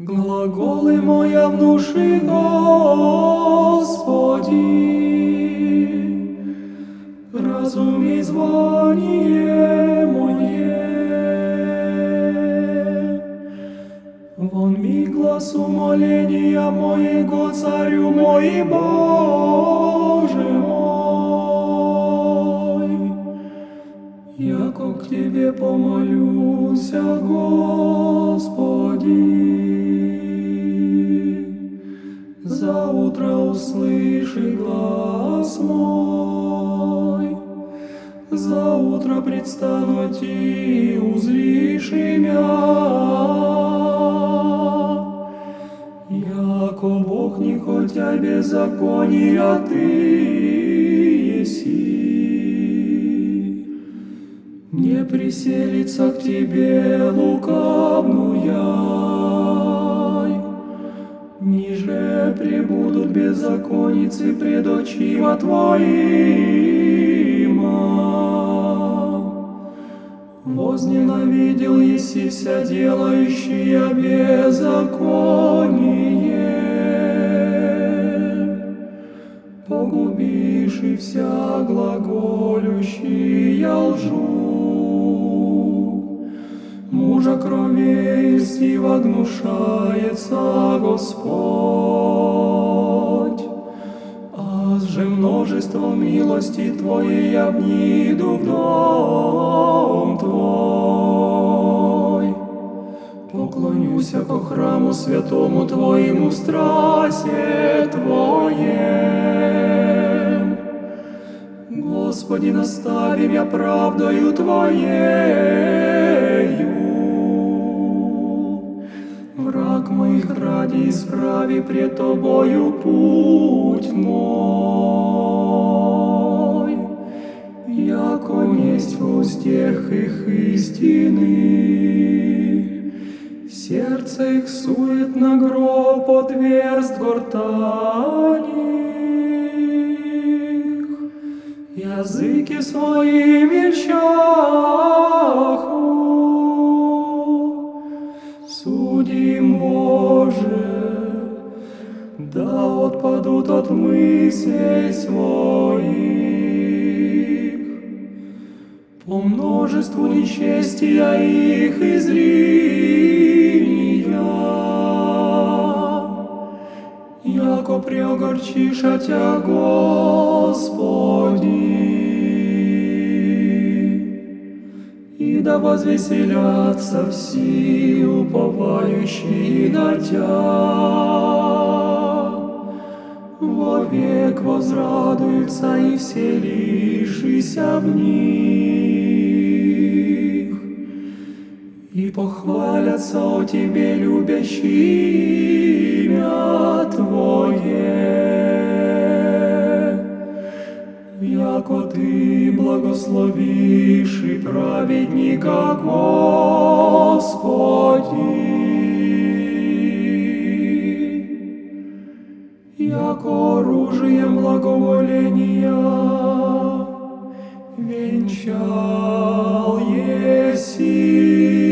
Глаголи моя внуши, Господи, разуми звание мое. Вон глаз умоления моего, Царю мой, Боже мой. Яко к Тебе помолюся, Господи, услыши глаз мой, за утро предстану Ти, узришь имя. Яко Бог не хотя беззакония Ты еси. Не приселится к Тебе лукавнуя, пребудут беззаконницы пред очима Твоима. Возненавидел еси вся делающая беззаконие, Погубишь и вся глаголющая лжу. Мужа крови и сива гнушается Господь, а же множество милости Твоей я вниду в дом Твой. Поклонюся ко храму святому Твоему в страсе Твоем. Господи, настави меня правдою Твоею. Пред Тобою путь мой. Яко несть в устех их истины, Сердце их суетно гроб отверст гортаних, Языки свои мельчаху, отпадут от мыслей своих, по множеству нечестия их и зрения, яко преогорчиша Тя, Господи. И да возвеселятся все уповающие на Тя. Вовек возрадуются и вселившися в них. И похвалятся о Тебе, любящие имя Твое. Яко Ты благословишь и праведника, Господи яко оружием благоволения венчал еси.